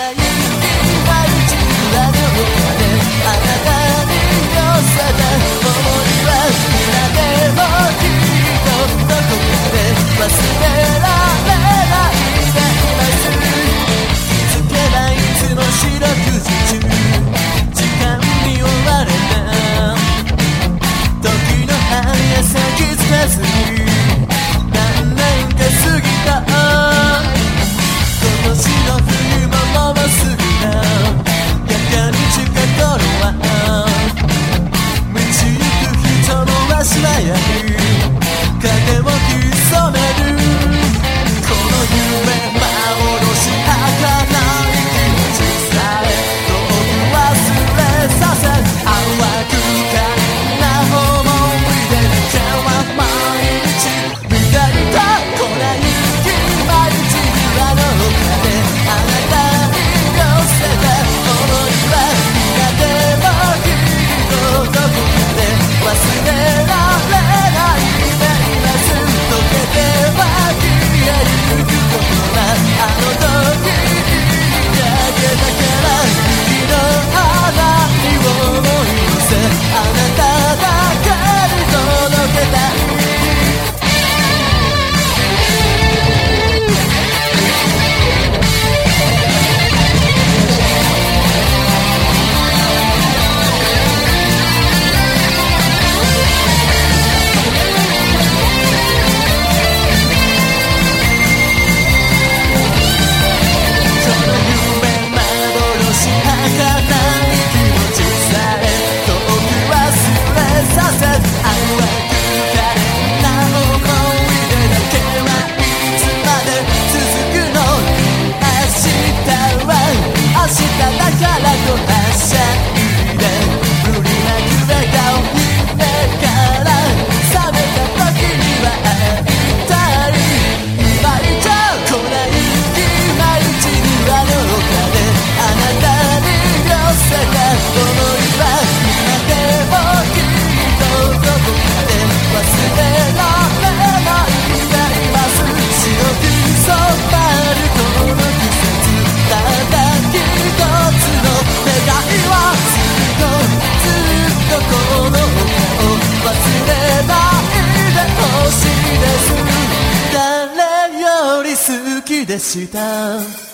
Yeah, you でした